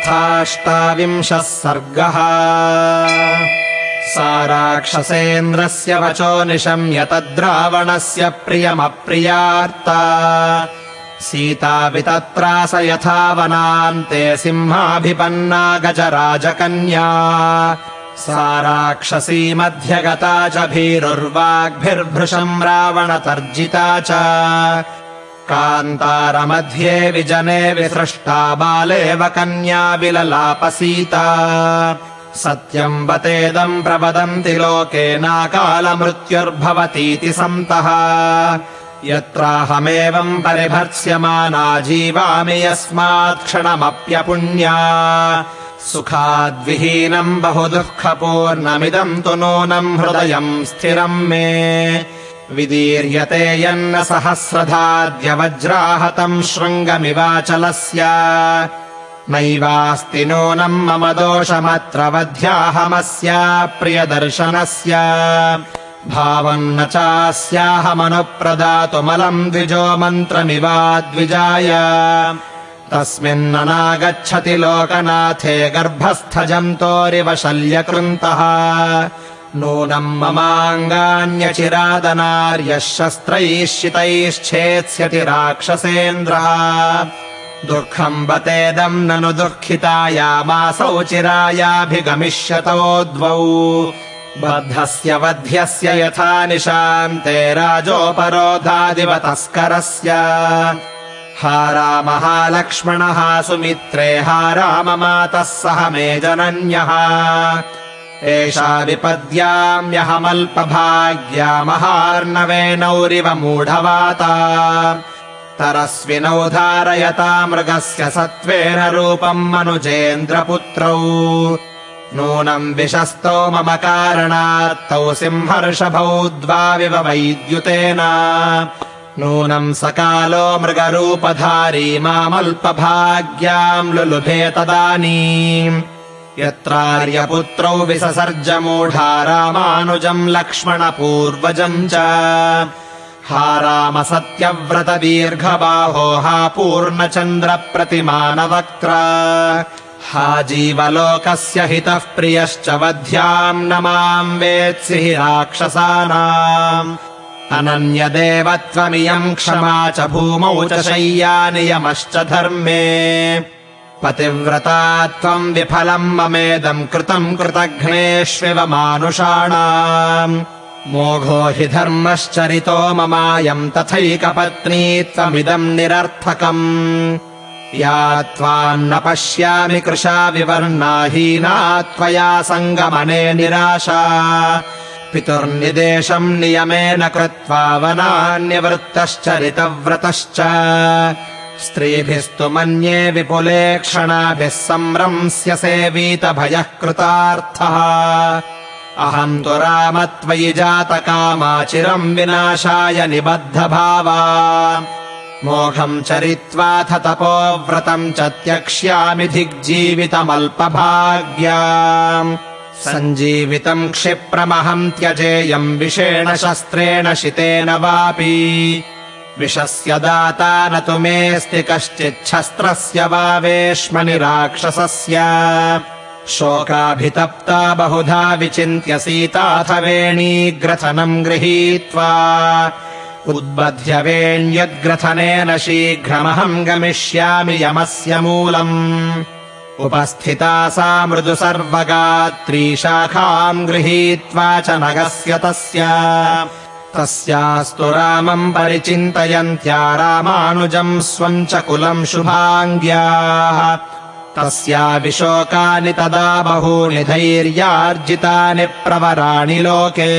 अथाष्टाविंशः सर्गः। सा राक्षसेन्द्रस्य वचो निशम्य तद्रावणस्य प्रियमप्रियार्ता सीता वितत्रास यथा वनान्ते सिंहाभिपन्ना गजराजकन्या। सा राक्षसी मध्यगता च भीरुर्वाग्भिर्भृशम् रावणतर्जिता च कान्तारमध्ये विजने विसृष्टा बालेव कन्या विललापसीता। सत्यम् वतेदम् प्रवदन्ति लोके नाकालमृत्युर्भवतीति सन्तः। यत्राहमेवम् परिभर्त्स्यमाना जीवामि यस्मात् क्षणमप्यपुण्या। सुखाद्विहीनम् बहु दुःखपूर्णमिदम् तु नूनम् हृदयम् स्थिरम् मे विदीर्यते यन्न सहस्रधाद्य वज्राहतम् शृङ्गमिवाचलस्य। नैवास्ति नूनम् मम दोषमत्र वध्याहमस्य प्रियदर्शनस्य। भावम् न चास्याहमनुप्रदातुमलम् द्विजो मन्त्रमिवाद्विजाय। तस्मिन्ननागच्छति लोकनाथे गर्भस्थजन्तोरिव शल्यकृन्तः नूनम् ममाङ्गान्यचिरादनार्यः शस्त्रैः शितैश्चेत्स्यति राक्षसेन्द्रः। दुःखम् बतेदम् ननु दुःखितायामासौ चिरायाभिगमिष्यतो द्वौ। बद्धस्य वध्यस्य यथा निशान्ते राजोपरोधादिव तस्करस्य हा रामः सुमित्रे हा राममातः सह मे जनन्यः एषा विपद्याम्यहमल्पभाग्या महार्णवेनौरिव मूढवाता तरस्विनौ धारयता मृगस्य सत्त्वेन रूपम् मनुजेन्द्रपुत्रौ। नूनम् विशस्तौ मम कारणात्तौ सिंहर्षभौ द्वाविव वैद्युतेन। नूनम् सकालो मृगरूपधारी मामल्पभाग्याम् लुलुभे तदानीम् यत्रार्यपुत्रौ विससर्जमूढा रामानुजम् लक्ष्मणपूर्वजम् च। हा राम सत्यव्रतदीर्घबाहो हा पूर्णचन्द्रप्रतिमानवक्त्र। हा जीवलोकस्य हितः प्रियश्च वध्याम् न माम् वेत्सि हि राक्षसानाम्। अनन्यदेवत्वमियम् क्षमा च भूमौ च शय्या नियमश्च धर्मे पतिव्रता त्वम् विफलम् ममेदम् कृतम् कृतघ्नेष्विव मानुषाणाम्। मोघो हि धर्मश्चरितो ममायम् तथैकपत्नी त्वमिदम् निरर्थकम्। या त्वान्न पश्यामि कृशा विवर्णाहीना त्वया सङ्गमने निराशा। पितुर्निदेशम् नियमेन कृत्वा वनान्यवृत्तश्चरितव्रतश्च स्त्रीभिस्तु मन्ये विपुले क्षणाभिः संरंस्यसे वीतभयः कृतार्थः। अहम् तु राम त्वयि जातकामाचिरम् विनाशाय निबद्धभावा। मोघम् चरित्वाथ तपोव्रतम् च त्यक्ष्यामि धिग्जीवितमल्पभाग्या। सञ्जीवितम् क्षिप्रमहम् त्यजेयम् विषेण शस्त्रेण शितेन वापि विषस्य दाता न तु मेऽस्ति कश्चिच्छस्त्रस्य वा वेश्मनि राक्षसस्य शोकाभितप्ता बहुधा विचिन्त्य सीताथ वेणीग्रथनम् गृहीत्वा। उद्बध्य वेण्यद्ग्रथनेन शीघ्रमहम् गमिष्यामि यमस्य मूलम्। उपस्थिता सा मृदु सर्वगात्री शाखाम् गृहीत्वा च नगस्य तस्य तस्यास्तु रामम् परिचिन्तयन्त्या रामानुजम् स्वम् च कुलम् शुभाङ्ग्याः। तस्या विशोकानि तदा बहूनि धैर्यार्जितानि प्रवराणि लोके।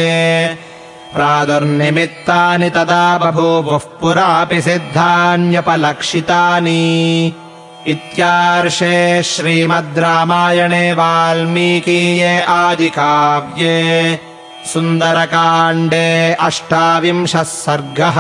प्रादुर्निमित्तानि तदा बभूवुः पुरापि सिद्धान्यपलक्षितानि। इत्यार्षे श्रीमद् रामायणे वाल्मीकीये आदिकाव्ये सुन्दरकाण्डे अष्टाविंशः सर्गः